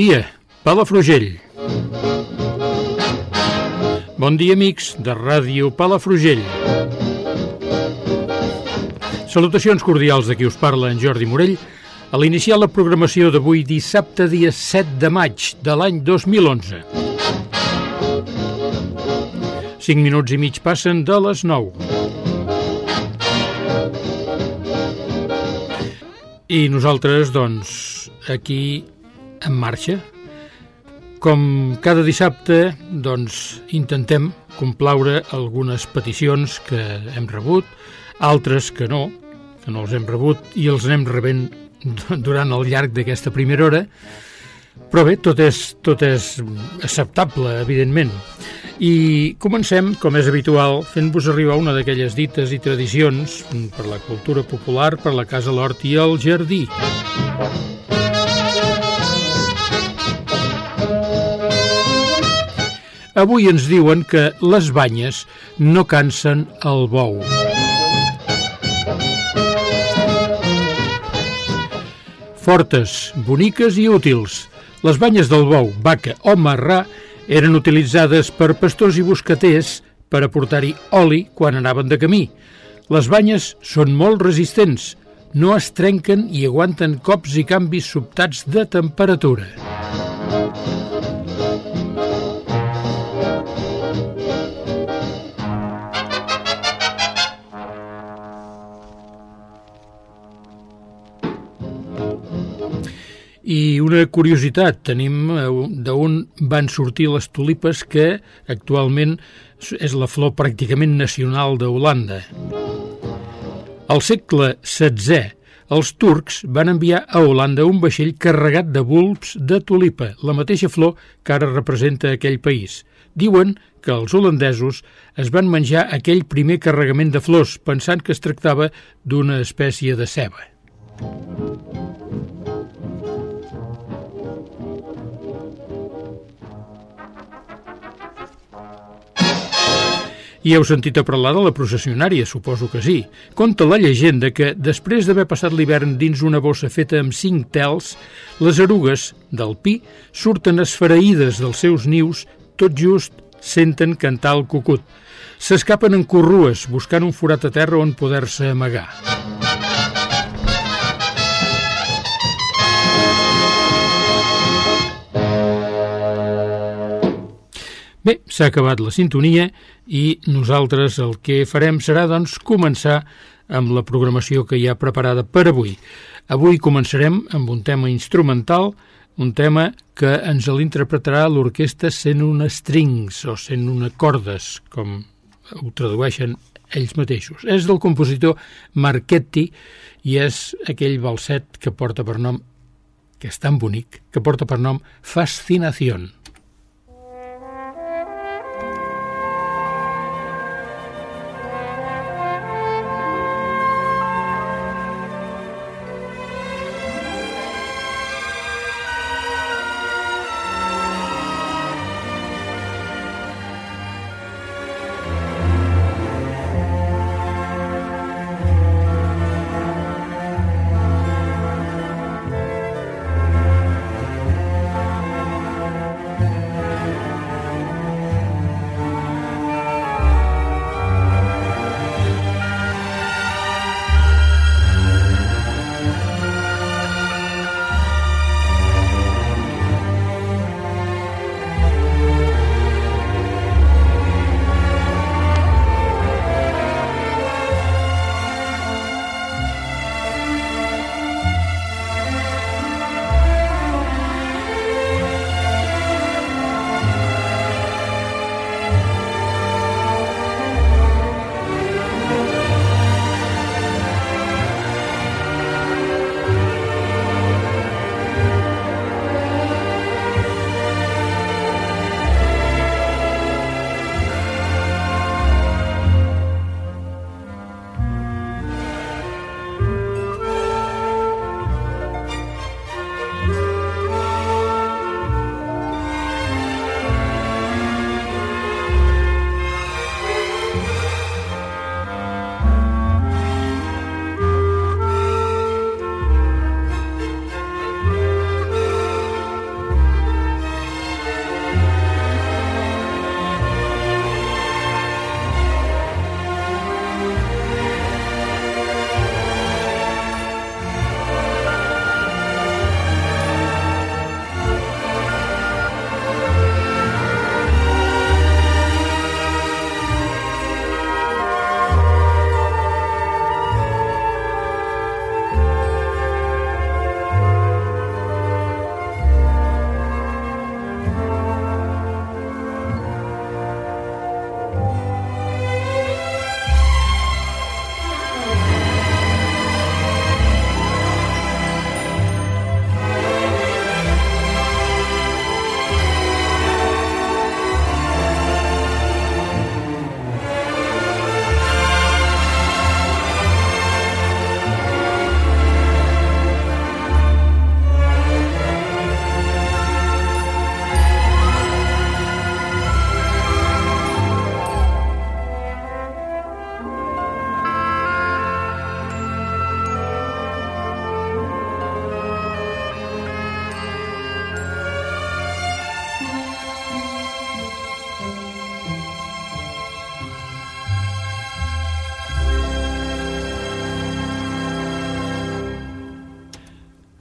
Dia, Palafrugell. Bon dia, amics de Ràdio Palafrugell. Salutacions cordials de qui us parla, en Jordi Morell, a l'iniciar la programació d'avui dissabte dia 7 de maig de l'any 2011. 5 minuts i mig passen de les 9. I nosaltres, doncs, aquí en marxa. Com cada dissabte, doncs, intentem complaure algunes peticions que hem rebut, altres que no, que no els hem rebut i els anem rebent durant el llarg d'aquesta primera hora, però bé, tot és, tot és acceptable, evidentment. I comencem, com és habitual, fent-vos arribar una d'aquelles dites i tradicions per la cultura popular, per la Casa l'Hort i el Jardí. Avui ens diuen que les banyes no cansen el bou. Fortes, boniques i útils, les banyes del bou, vaca o marrà eren utilitzades per pastors i buscaters per aportar-hi oli quan anaven de camí. Les banyes són molt resistents, no es trenquen i aguanten cops i canvis sobtats de temperatura. I una curiositat, tenim eh, d'on van sortir les tulipes que actualment és la flor pràcticament nacional d'Holanda. Al segle XVI, els turcs van enviar a Holanda un vaixell carregat de bulbs de tulipa, la mateixa flor que ara representa aquell país. Diuen que els holandesos es van menjar aquell primer carregament de flors pensant que es tractava d'una espècie de ceba. I heu sentit a parlar de la processionària, suposo que sí. Conta la llegenda que, després d'haver passat l'hivern dins una bossa feta amb cinc tels, les erugues del pi surten esfereïdes dels seus nius, tot just senten cantar el cucut. S'escapen en corrues, buscant un forat a terra on poder-se amagar. Bé, s'ha acabat la sintonia i nosaltres el que farem serà, doncs, començar amb la programació que hi ha preparada per avui. Avui començarem amb un tema instrumental, un tema que ens l'interpretarà l'orquestra sent una strings o sent una cordes, com ho tradueixen ells mateixos. És del compositor Marchetti i és aquell balset que porta per nom, que és tan bonic, que porta per nom Fascinación.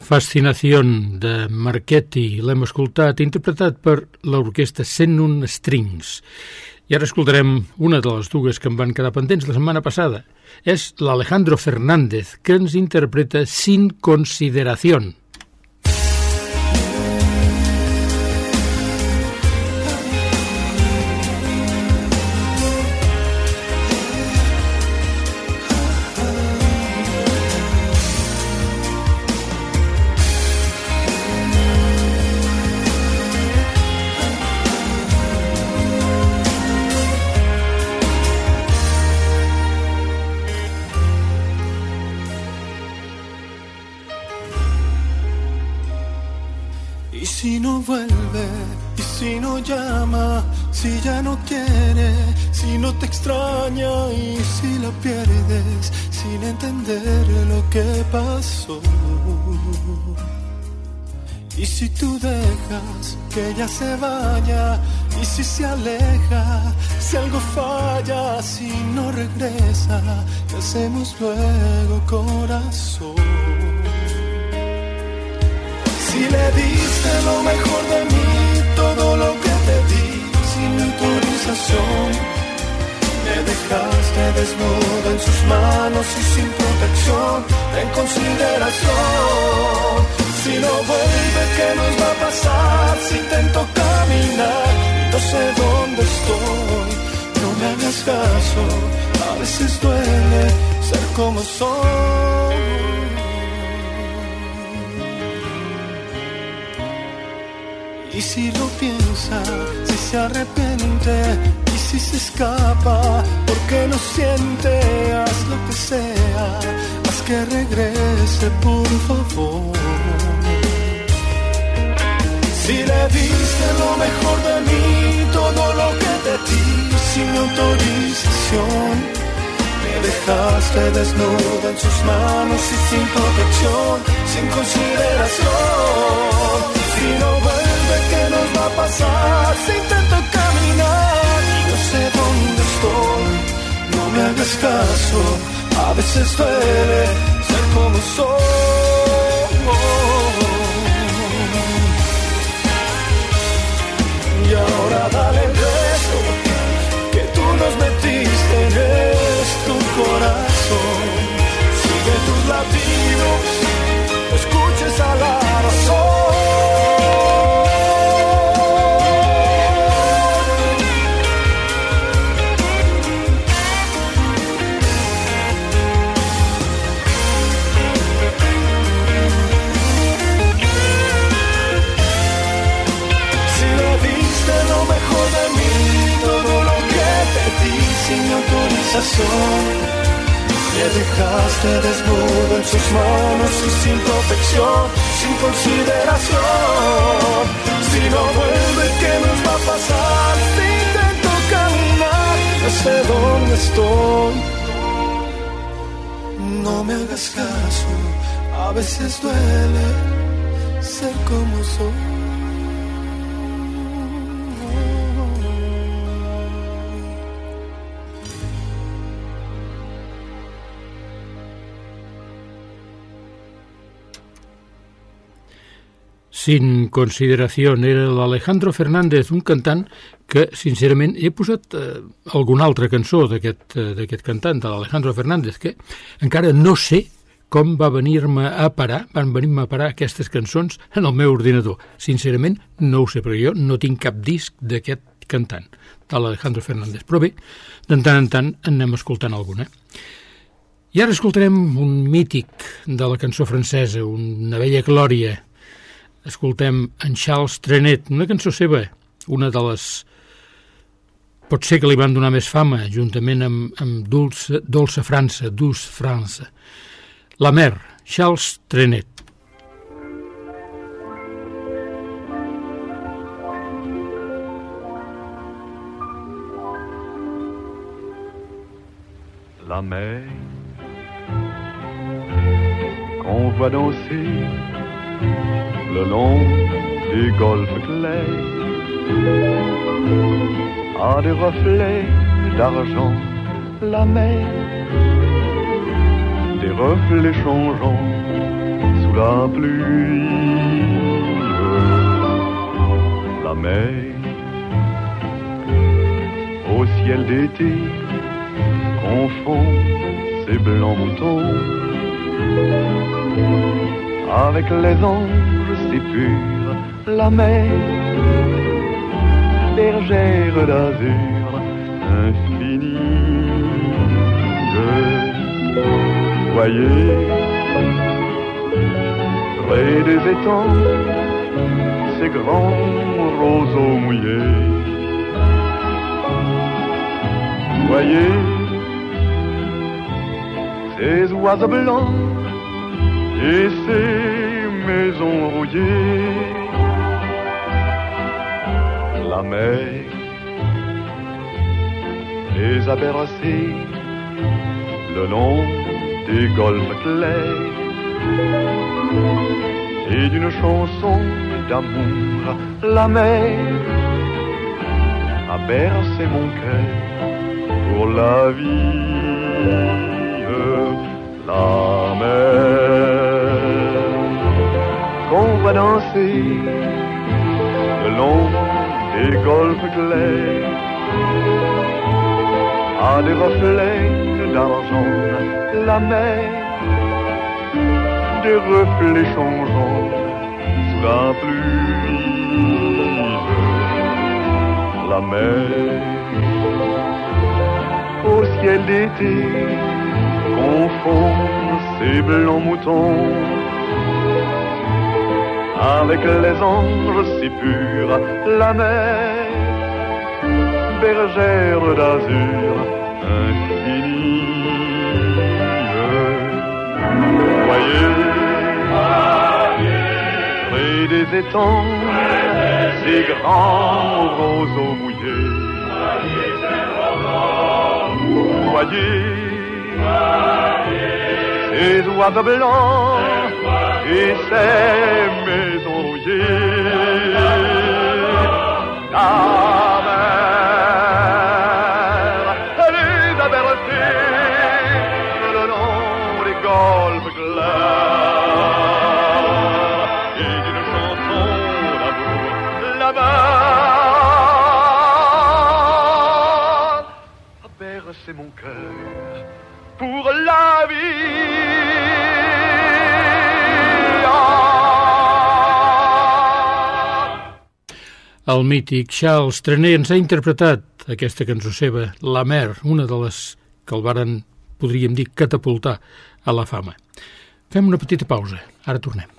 Fascinación de Marchetti l'hem escoltat, interpretat per l'orquestra Sennun Strings. I ara escoltarem una de les dues que em van quedar pendents la setmana passada. És l'Alejandro Fernández, que ens interpreta Sin Consideración. Te extraña y si la pierdes sin entender lo que pasó. Y si tú dejas que ella se vaya, y si se aleja, si algo falla, si no regresa, ¿qué hacemos luego, corazón? Si le diste lo mejor de mí, todo lo que te di sin autorización. Me dejaste desnudo en sus manos y sin protección, en consideración. Si no vuelve, ¿qué nos va a pasar? Si intento caminar, no sé dónde estoy. No me hagas caso, a veces duele ser como soy. Y si lo piensa, si se arrepiente si se escapa, porque no siente, haz lo que sea, haz que regrese por favor. Si le diste lo mejor de mí, todo lo que te di, sin autorización, me dejaste desnuda en sus manos y sin protección, sin consideración. Si no qué nos va a pasar si intento caminar. Sé dónde estoy, no me hagas caso. A veces duele ser como soy. Y ahora dale beso que tú nos metiste en tu corazón. Sigue tus latidos, Me dejaste desnudo en sus manos y sin protección, sin consideración. Si no vuelve, ¿qué nos va a pasar? Si intento caminar, no sé dónde estoy. No me hagas caso, a veces duele ser como soy. Sin consideració era l'Alejandro Fernández, un cantant que, sincerament, he posat eh, alguna altra cançó d'aquest eh, cantant, de l'Alejandro Fernández, que encara no sé com va venir-me a parar, van venir-me a parar aquestes cançons en el meu ordinador. Sincerament, no ho sé, però jo no tinc cap disc d'aquest cantant, de l'Alejandro Fernández. Però bé, de tant en tant anem escoltant alguna. I ara escoltarem un mític de la cançó francesa, una vella glòria, escoltem en Charles Trenet, una cançó seva, una de les... Pot ser que li van donar més fama, juntament amb, amb Dulce, Dolce França, Dulce França. La mer, Charles Trenet. La mer qu'on voit danser le long du golfe clair. A des reflets d'argent la mer, des reflets changeants sous la pluie. La mer. Au ciel d'été confond ses blancs moutons avec les anges si purs, la mer, bergère d'azur infinie. Voyez, près des étangs, ces grands roseaux mouillés. Voyez, ces oiseaux blancs et ces maisons rouillées. La mer les a bercés le long des golfes clairs et d'une chanson d'amour, la mer a bercé mon cœur pour la vie. La mer danser le long des golfes clairs à des reflets d'argent, la mer, des reflets changeants sous la pluie. La mer, au ciel d'été, confond ses blancs moutons avec les anges si purs, la mer, bergère d'azur infinie. Voyez, près des étangs, ces grands roseaux mouillés. Voyez, ces oiseaux blancs et ces maisons rouillées. La mer, elle les a bercées le long des golfes clairs et d'une chanson d'amour là-bas a bercé mon cœur pour la vie. El mític Charles Trenet ens ha interpretat aquesta cançó seva, La Mer, una de les que el varen, podríem dir, catapultar a la fama. Fem una petita pausa, ara tornem.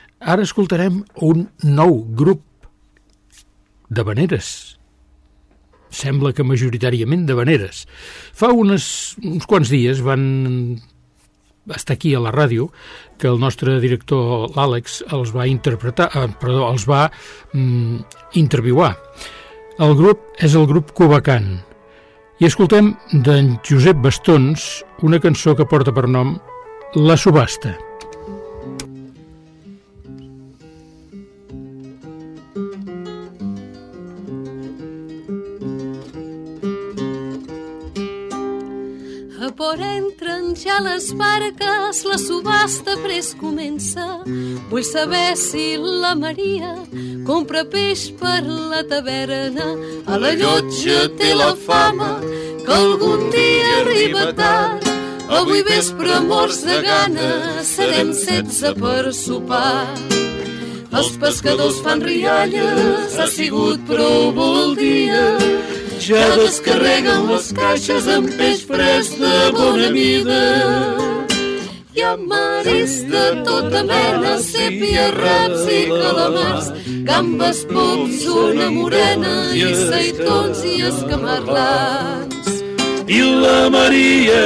ara escoltarem un nou grup de veneres. Sembla que majoritàriament de veneres. Fa unes, uns quants dies van estar aquí a la ràdio que el nostre director, l'Àlex, els va interpretar, eh, perdó, els va mm, interviuar. El grup és el grup Cubacant i escoltem d'en Josep Bastons una cançó que porta per nom La subhasta. Por entren ja les barques, la subhasta pres comença. Vull saber si la Maria compra peix per la taverna. A la llotja té la fama que algun dia arriba tard. Avui vespre morts de gana, serem setze per sopar. Els pescadors fan rialles, ha sigut prou vol dia. Ja descarreguen les caixes amb peix fresc de bona mida. Hi ha maris de tota mena, sèpia, raps i calamars, gambes, pops, una morena i seitons i escamarlats. I la Maria,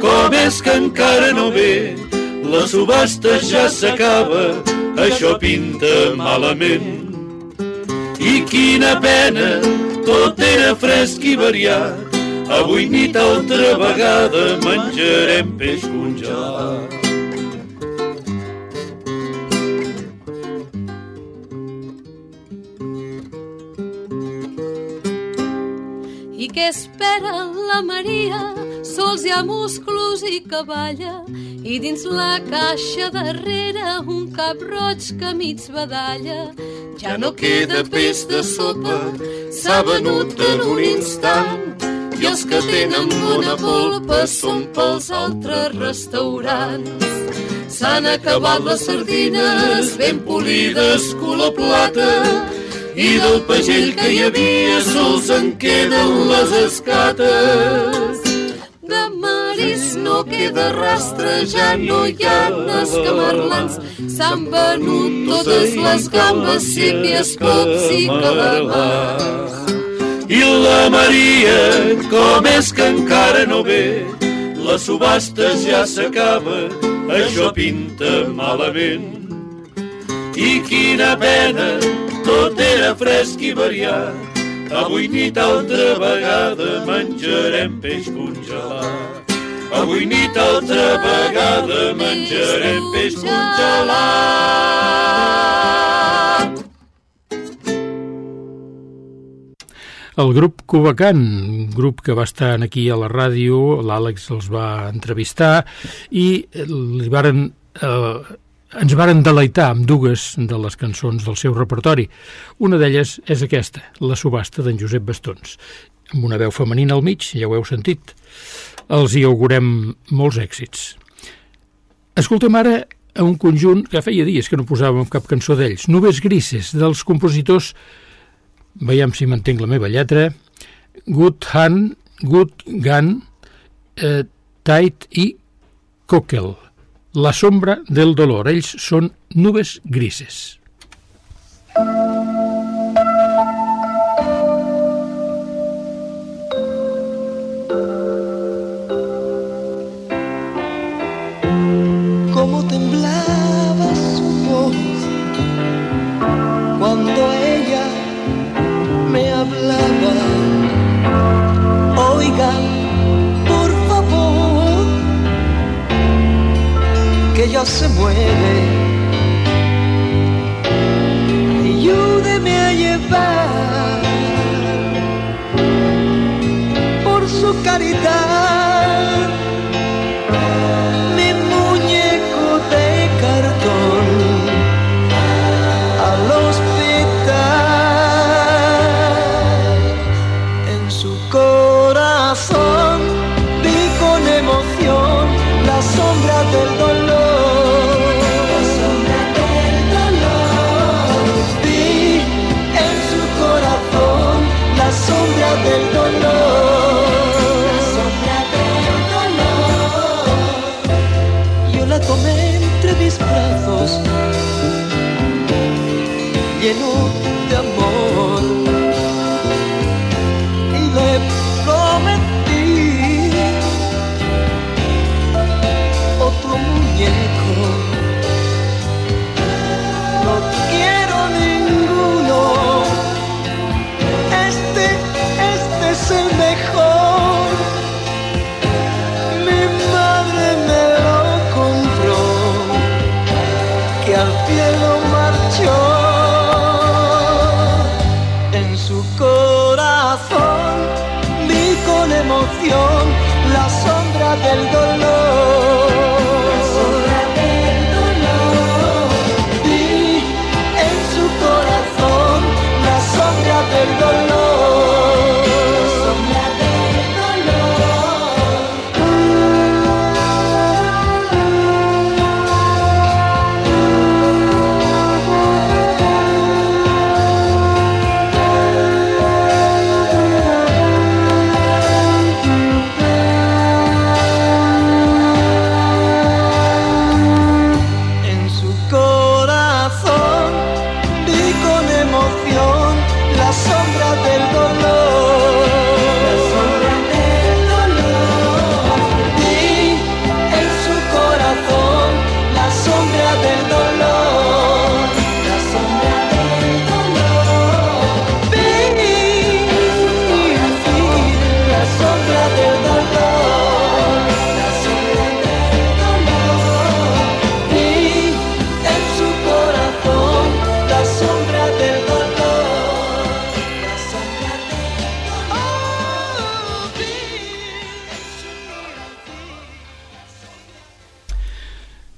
com és que encara no ve, la subhasta ja s'acaba, això pinta malament. I quina pena, tot era fresc i variat. Avui nit altra vegada menjarem peix congelat. I què espera la Maria? Sols hi ha musclos i cavalla i dins la caixa darrere un cap roig que mig badalla. Ja no queda peix de sopa, s'ha venut en un instant i els que tenen bona polpa són pels altres restaurants. S'han acabat les sardines ben polides color plata i del pagell que hi havia sols en queden les escates. Maris no queda rastre, ja no hi ha escamarlans. S'han venut totes les gambes, sípies, cops i calamars. I la Maria, com és que encara no ve? La subhasta ja s'acaba, això pinta malament. I quina pena, tot era fresc i variat. Avui nit altra vegada menjarem peix congelat. Avui nit altra vegada menjarem peix congelat. El grup Cubacant, un grup que va estar aquí a la ràdio, l'Àlex els va entrevistar i li varen, eh, ens varen deleitar amb dues de les cançons del seu repertori. Una d'elles és aquesta, La subhasta d'en Josep Bastons, amb una veu femenina al mig, ja ho heu sentit. Els hi augurem molts èxits. Escoltem ara a un conjunt que feia dies que no posàvem cap cançó d'ells, Nubes Grises, dels compositors veiem si m'entenc la meva lletra, Good Hand, Good Gun, eh, Tight i Cockle. La sombra del dolor. Ells són nubes grises. Cómo se muere. Ayúdeme a llevar por su caridad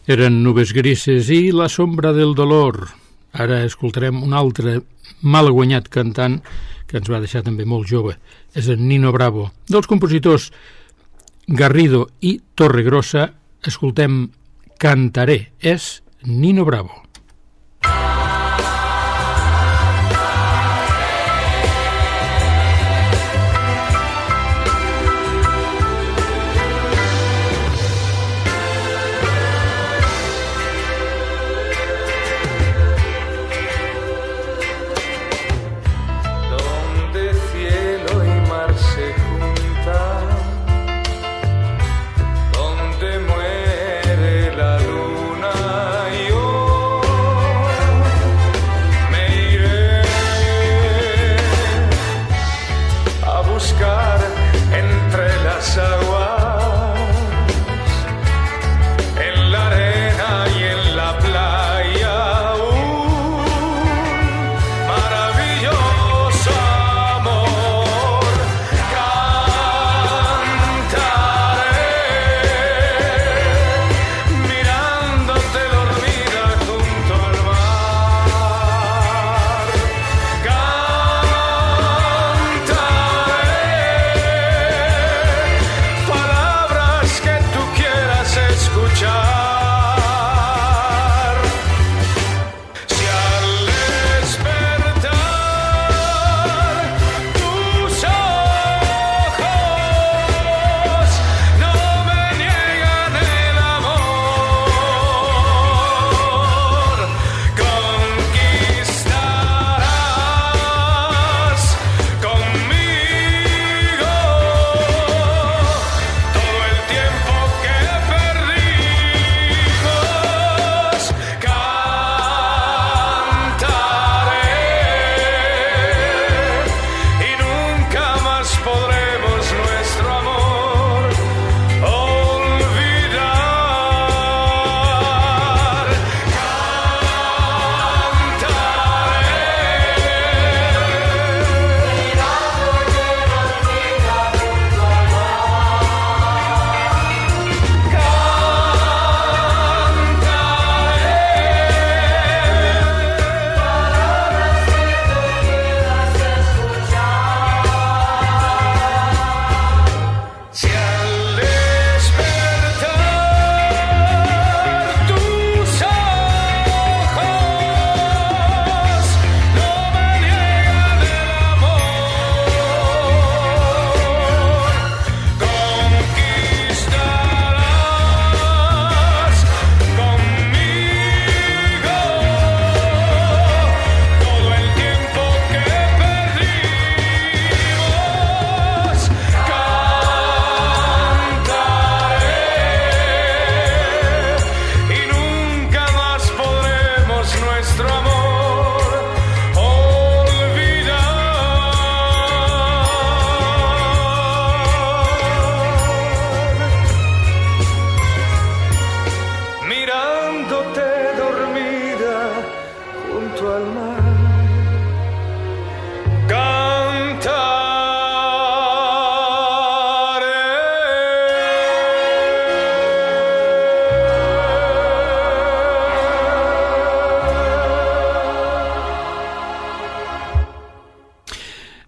Eren Nubes Grises i La sombra del dolor. Ara escoltarem un altre malaguanyat cantant que ens va deixar també molt jove. És en Nino Bravo. Dels compositors Garrido i Torregrossa escoltem Cantaré. És Nino Bravo.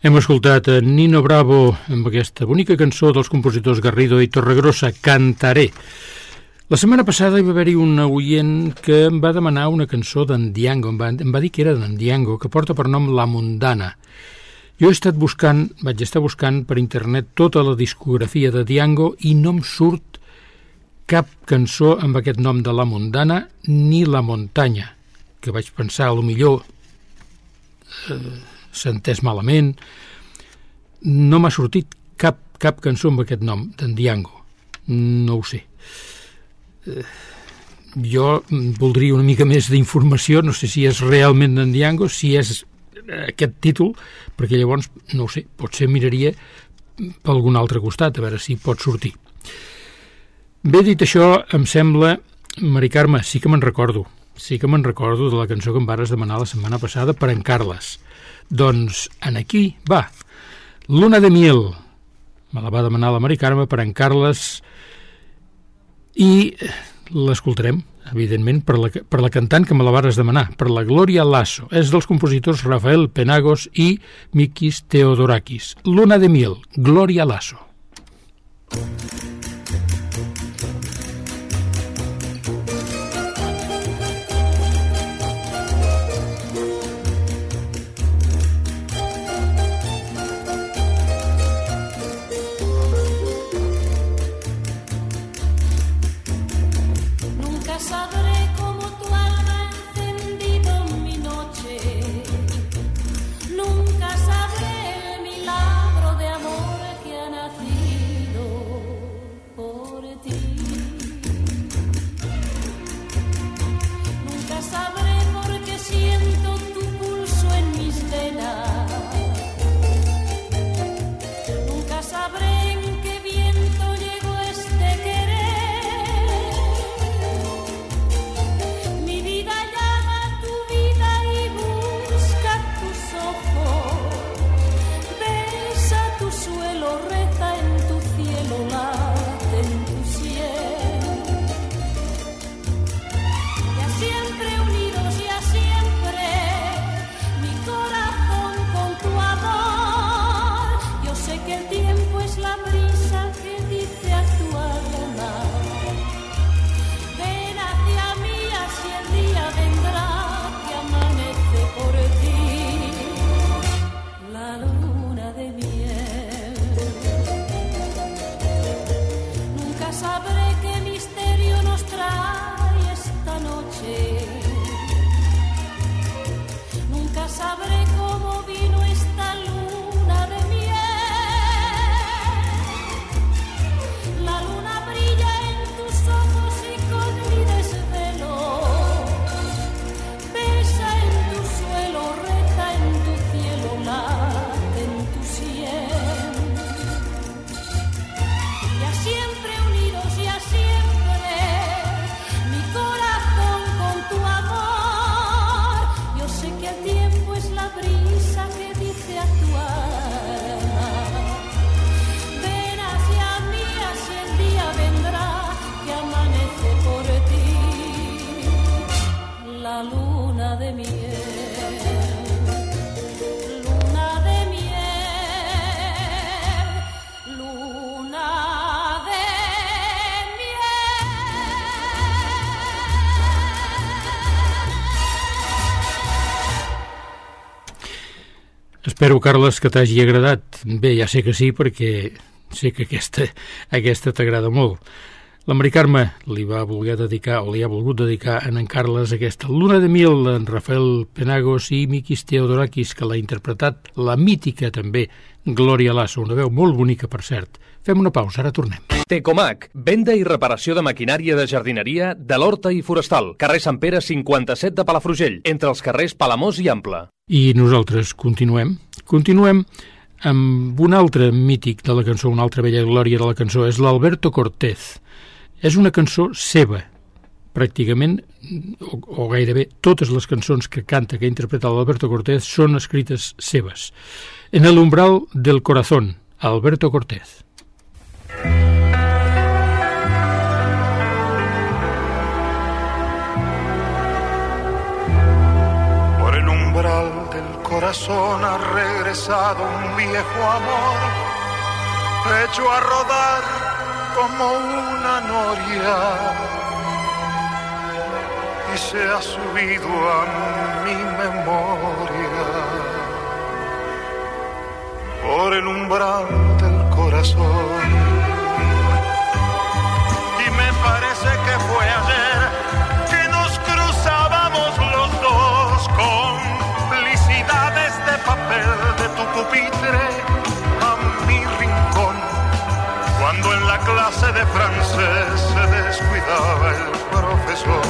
Hem escoltat a Nino Bravo amb aquesta bonica cançó dels compositors Garrido i Torregrossa, Cantaré. La setmana passada hi va haver-hi un oient que em va demanar una cançó d'en Diango, em va, em va dir que era d'en Diango, que porta per nom La Mundana. Jo he estat buscant, vaig estar buscant per internet tota la discografia de Diango i no em surt cap cançó amb aquest nom de La Mundana ni La Muntanya, que vaig pensar, a lo millor eh, s'ha entès malament. No m'ha sortit cap, cap cançó amb aquest nom, d'en Diango. No ho sé. Eh, jo voldria una mica més d'informació, no sé si és realment d'en Diango, si és aquest títol, perquè llavors, no ho sé, potser miraria per algun altre costat, a veure si pot sortir. Bé dit això, em sembla, Mari Carme, sí que me'n recordo, sí que me'n recordo de la cançó que em vares demanar la setmana passada per en Carles. Doncs en aquí va, Luna de Miel, me la va demanar la Mari Carme per en Carles i l'escoltarem evidentment, per la, per la cantant que me la vares demanar, per la Gloria Lasso. És dels compositors Rafael Penagos i Mikis Theodorakis. Luna de Miel, Gloria Lasso. Nunca Espero, Carles, que t'hagi agradat. Bé, ja sé que sí, perquè sé que aquesta, aquesta t'agrada molt. La Mari Carme li va voler dedicar, o li ha volgut dedicar a en Carles aquesta Luna de Mil, en Rafael Penagos i Mikis Theodorakis, que l'ha interpretat la mítica també Gloria Lasso, una veu molt bonica, per cert. Fem una pausa, ara tornem. Tecomac, venda i reparació de maquinària de jardineria de l'Horta i Forestal, carrer Sant Pere 57 de Palafrugell, entre els carrers Palamós i Ample. I nosaltres continuem. Continuem amb un altre mític de la cançó, una altra bella glòria de la cançó, és l'Alberto Cortés. És una cançó seva, pràcticament, o, o gairebé totes les cançons que canta, que ha interpretat l'Alberto Cortés, són escrites seves. En el umbral del corazón, Alberto Cortés. Corazón ha regresado un viejo amor, hecho a rodar como una noria y se ha subido a mi memoria. Por el umbral del corazón. De tu pupitre a mi rincón. Cuando en la clase de francés se descuidaba el profesor.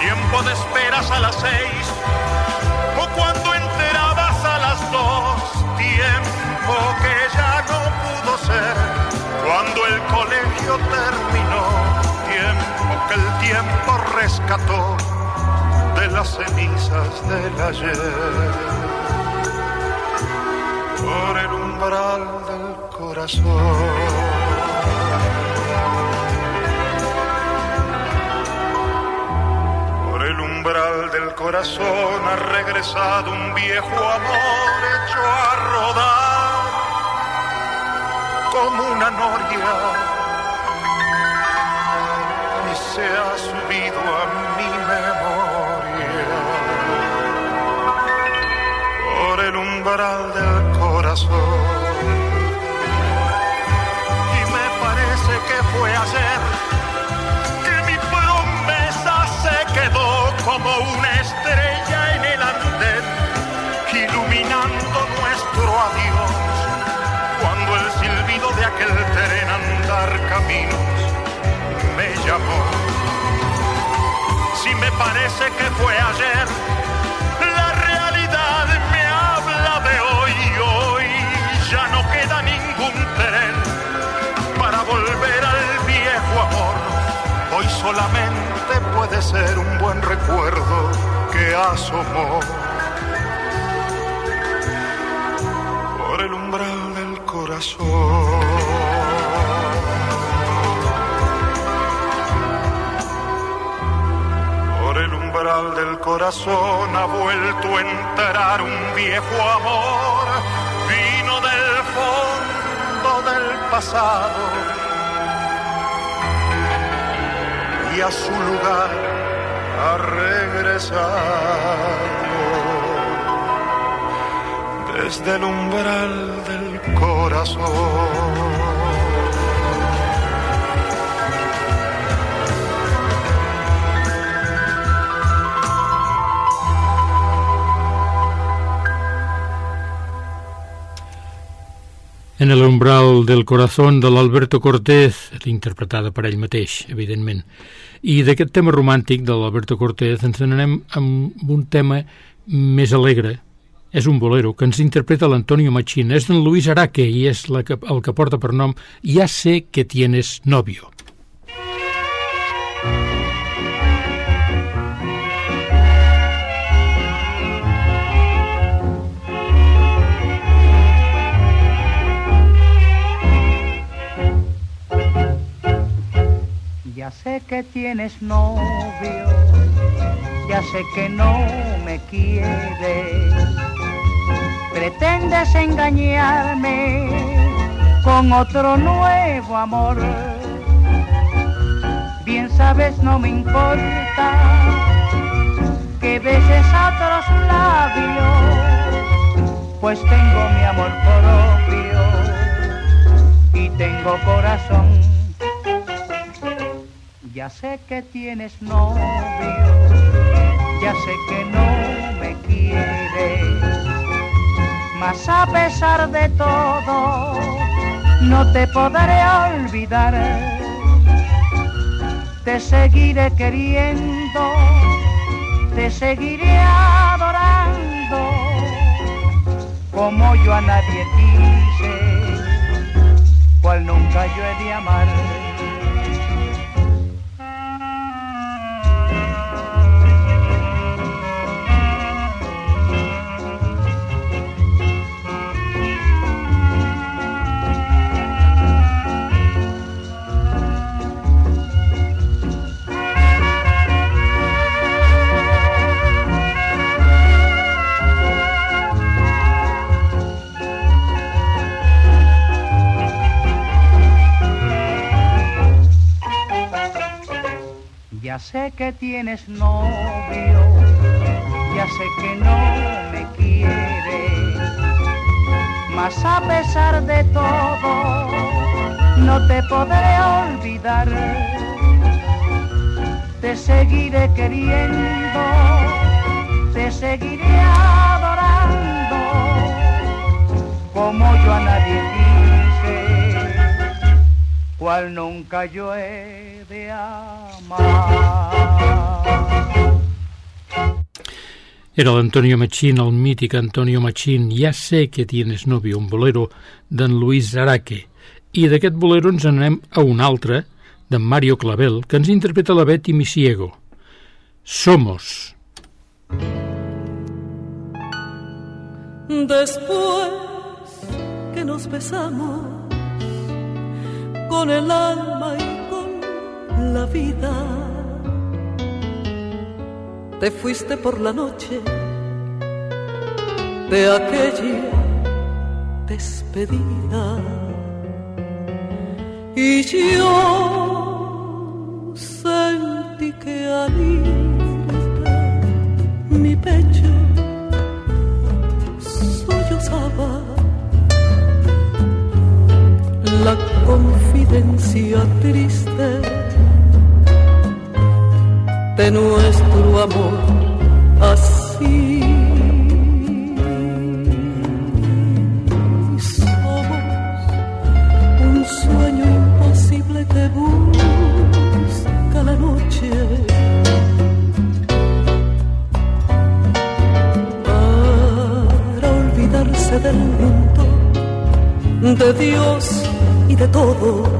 Tiempo de esperas a las seis o cuando enterabas a las dos. Tiempo que ya no pudo ser cuando el colegio terminó. Tiempo que el tiempo rescató las cenizas del ayer. Por el umbral del corazón. umbral del corazón ha regresado un viejo amor hecho a rodar como una noria y se ha subido a mi memoria umbral del corazón. Y me parece que fue ayer que mi promesa se quedó como una estrella en el andén, iluminando nuestro adiós. Cuando el silbido de aquel tren andar caminos me llamó. Si me parece que fue ayer, solamente puede ser un buen recuerdo que asomó por el umbral del corazón. Por el umbral del corazón ha vuelto a entrar un viejo amor, vino del fondo del pasado y a su lugar ha regresado desde el umbral del corazón. En el umbral del corazón de l'Alberto Cortés, interpretada per ell mateix, evidentment. I d'aquest tema romàntic de l'Alberto Cortés ens n'anem amb un tema més alegre. És un bolero que ens interpreta l'Antonio Machín. És d'en Luis Araque i és la que, el que porta per nom Ja sé que tienes novio. Ya sé que tienes novio, ya sé que no me quieres. Pretendes engañarme con otro nuevo amor. Bien sabes, no me importa que beses a otros labios, pues tengo mi amor propio y tengo corazón. Ya sé que tienes novio, ya sé que no me quieres, mas a pesar de todo, no te podré olvidar. Te seguiré queriendo, te seguiré adorando, como yo a nadie quise, cual nunca yo he de amar. Ya sé que tienes novio, ya sé que no me quieres, mas a pesar de todo, no te podré olvidar. Te seguiré queriendo, te seguiré adorando, como yo a nadie quise, cual nunca yo he de amar. Era l'Antonio Machín, el mític Antonio Machín, Ja sé que tienes novio, un bolero d'en Luis Araque. I d'aquest bolero ens anem a un altre, d'en Mario Clavel, que ens interpreta la Betty Misiego. Somos. Después que nos besamos con el alma y con la vida, te fuiste por la noche de aquella despedida. Y yo sentí que al irte mi pecho sollozaba la confidencia triste de nuestro amor así. Somos un sueño imposible que busca la noche. Para olvidarse del mundo, de Dios y de todo.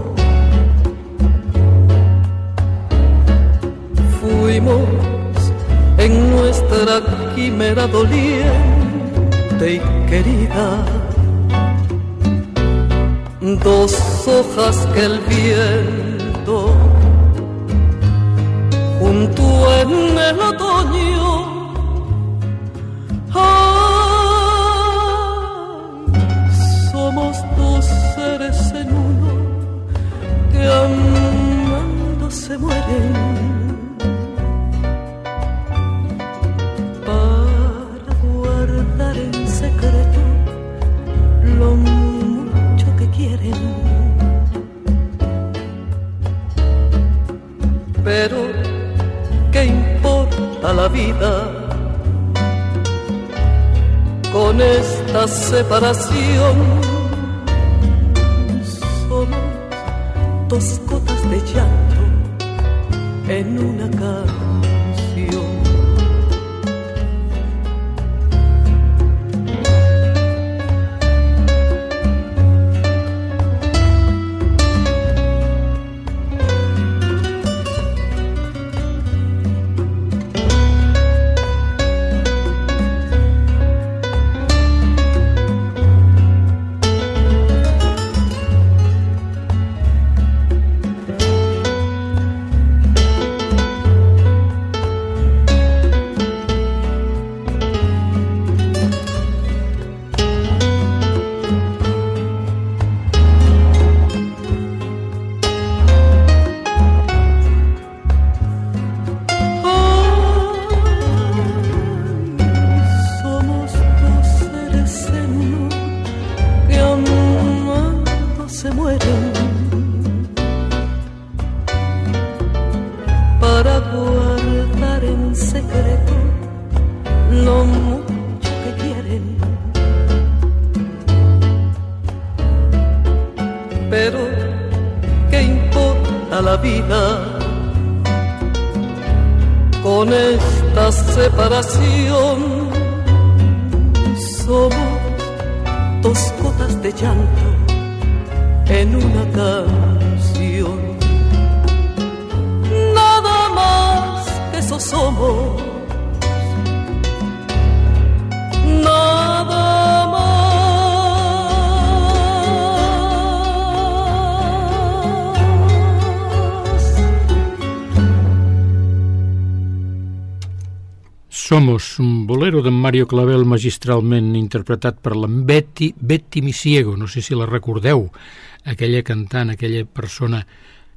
En nuestra quimera doliente y querida. Dos hojas que el viento junto en el otoño. Somos dos seres en uno que amando se mueren. Separación? Somos dos gotas de llanto en una canción. Dos gotas de llanto en una canción. Nada más que eso somos. Somos, un bolero de Mario Clavel magistralment interpretat per la Betty, Betty Misiego, no sé si la recordeu, aquella cantant, aquella persona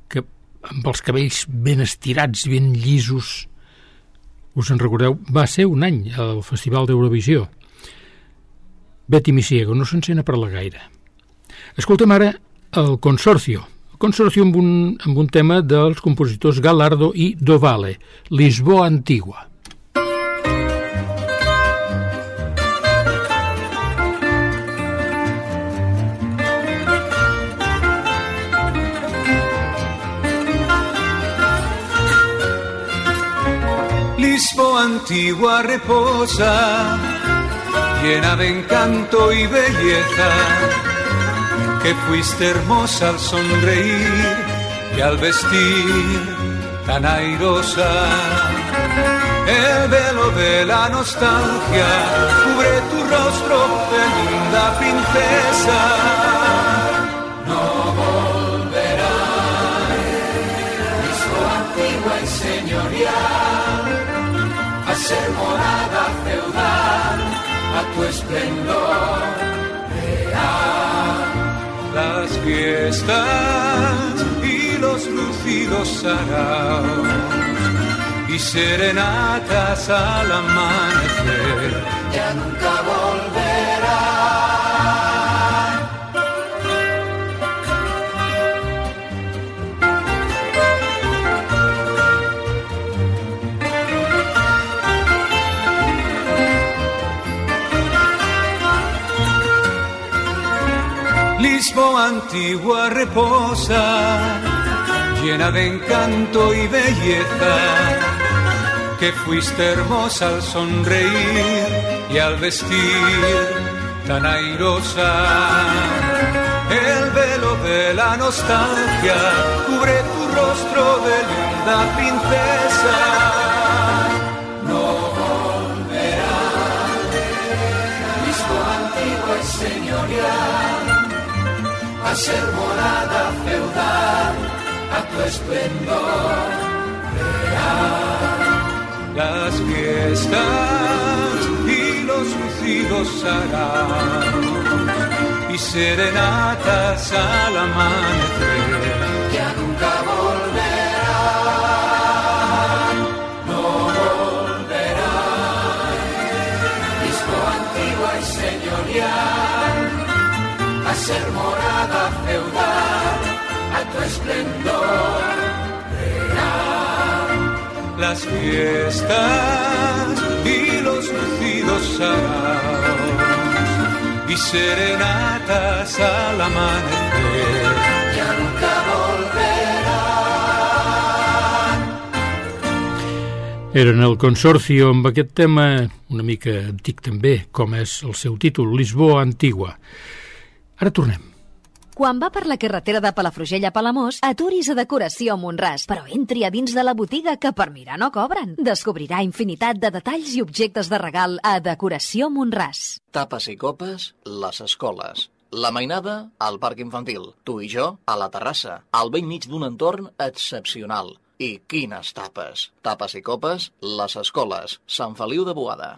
que amb els cabells ben estirats, ben llisos, us en recordeu? Va ser un any al Festival d'Eurovisió. Betty Misiego, no se'n sent a parlar gaire. Escoltem ara el Consorcio, Consorcio amb un, amb un tema dels compositors Galardo i Dovale, Lisboa Antigua. Lisboa antigua reposa, llena de encanto y belleza, que fuiste hermosa al sonreír y al vestir tan airosa. El velo de la nostalgia cubre tu rostro de linda princesa. Señorial ser morada feudal a tu esplendor real. Las fiestas y los lucidos saraos y serenatas al amanecer ya nunca volverán. Lisboa antigua reposa, llena de encanto y belleza, que fuiste hermosa al sonreír y al vestir tan airosa. El velo de la nostalgia cubre tu rostro de linda princesa. Señorial a ser morada feudal a tu esplendor real. Las fiestas y los lucidos harán y serenatas al amanecer. Ya nunca volverán, no volverán. Lisboa antigua y señorial ser morada feudal a tu esplendor real. Las fiestas y los lucidos saraos y serenatas al amanecer. Ya nunca volverán. Eren el Consorcio amb aquest tema una mica antic també, com és el seu títol, Lisboa Antigua. Ara tornem. Quan va per la carretera de Palafrugell a Palamós, aturis a Decoració Monràs, però entri a dins de la botiga que per mirar no cobren. Descobrirà infinitat de detalls i objectes de regal a Decoració Monràs. Tapes i copes, les escoles. La mainada, al parc infantil. Tu i jo, a la terrassa, al vell mig d'un entorn excepcional. I quines tapes! Tapes i copes, les escoles. Sant Feliu de Boada.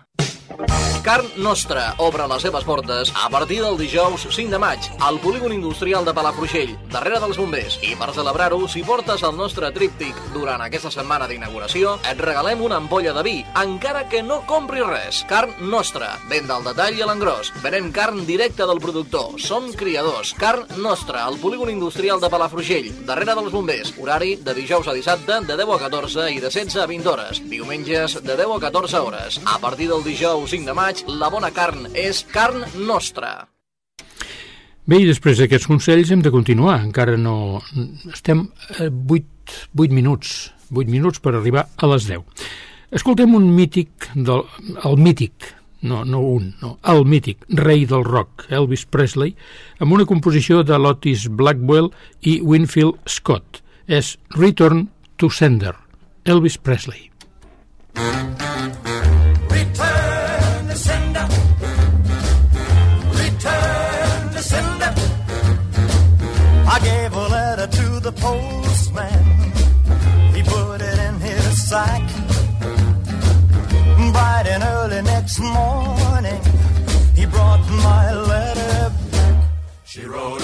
Carn Nostra obre les seves portes a partir del dijous 5 de maig al polígon industrial de Palafrugell, darrere dels bombers. I per celebrar-ho, si portes el nostre tríptic durant aquesta setmana d'inauguració, et regalem una ampolla de vi, encara que no compris res. Carn Nostra, venda al detall i a l'engròs. Venem carn directa del productor. Som criadors. Carn Nostra, al polígon industrial de Palafrugell, darrere dels bombers. Horari de dijous a dissabte de 10 a 14 i de 16 a 20 hores. Diumenges de 10 a 14 hores. A partir del dijous 5 de maig, la bona carn és carn nostra. Bé, i després d'aquests consells hem de continuar. Encara no... Estem a 8, 8 minuts, 8 minuts per arribar a les 10. Escoltem un mític, del, el mític, no, no un, no, el mític rei del rock, Elvis Presley, amb una composició de l'Otis Blackwell i Winfield Scott. És Return to Sender, Elvis Presley. Return next morning, he brought my letter back. She wrote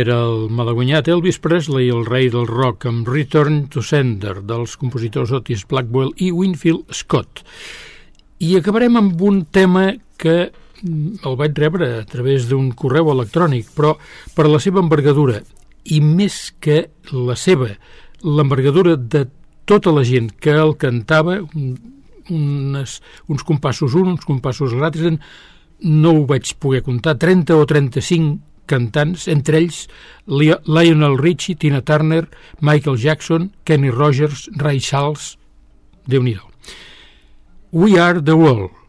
Era el malaguanyat Elvis Presley, el rei del rock, amb Return to Sender, dels compositors Otis Blackwell i Winfield Scott. I acabarem amb un tema que mm, el vaig rebre a través d'un correu electrònic, però per la seva envergadura, i més que la seva, l'envergadura de tota la gent que el cantava, unes, uns compassos un, uns compassos gratis, no ho vaig poder comptar, 30 o 35 cantants, entre ells Lionel Richie, Tina Turner, Michael Jackson, Kenny Rogers, Ray Charles, déu nhi We Are The World,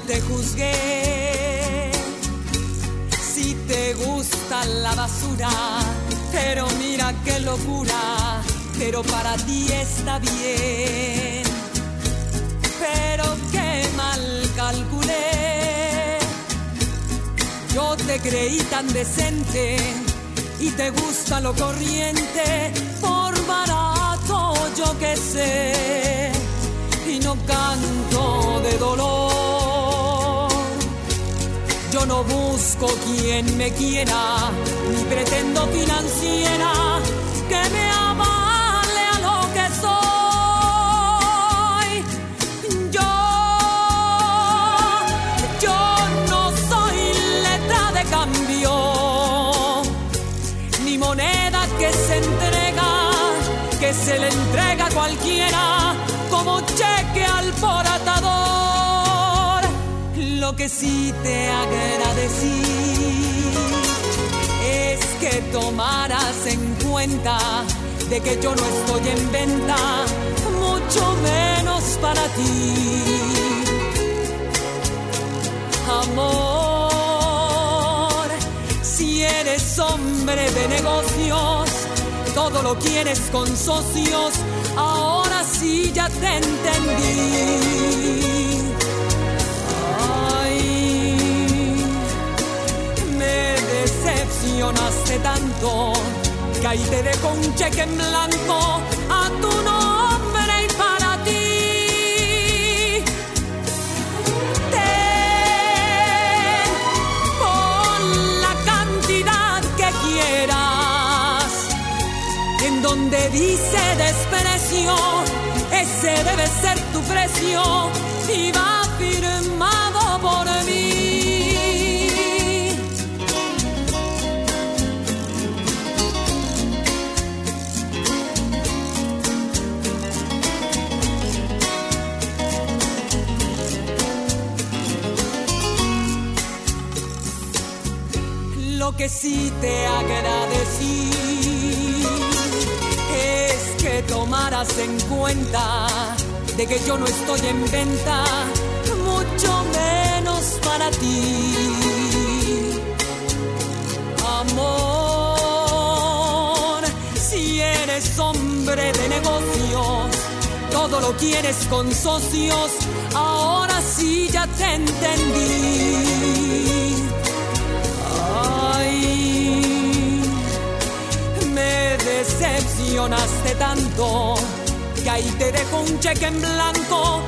te juzgué. Si te gusta la basura, pero mira qué locura, pero para ti está bien. Pero qué mal calculé. Yo te creí tan decente y te gusta lo corriente por barato, yo que sé y no canto de dolor. Yo no busco quien me quiera, ni pretendo financiera que me avale a lo que soy. Yo, yo no soy letra de cambio, ni moneda que se entrega, que se le entrega a cualquiera Lo que sí te agradecí es que tomaras en cuenta de que yo no estoy en venta, mucho menos para ti. Amor, si eres hombre de negocios, todo lo quieres con socios, ahora sí ya te entendí. Decepcionaste tanto que ahí te dejo un cheque en blanco a tu nombre y para ti. Ten con la cantidad que quieras en donde dice desprecio, ese debe ser tu precio y va que sí te agradecí es que tomaras en cuenta de que yo no estoy en venta, mucho menos para ti. Amor, si eres hombre de negocios, todo lo quieres con socios, ahora sí ya te entendí. Decepcionaste tanto que ahí te dejo un cheque en blanco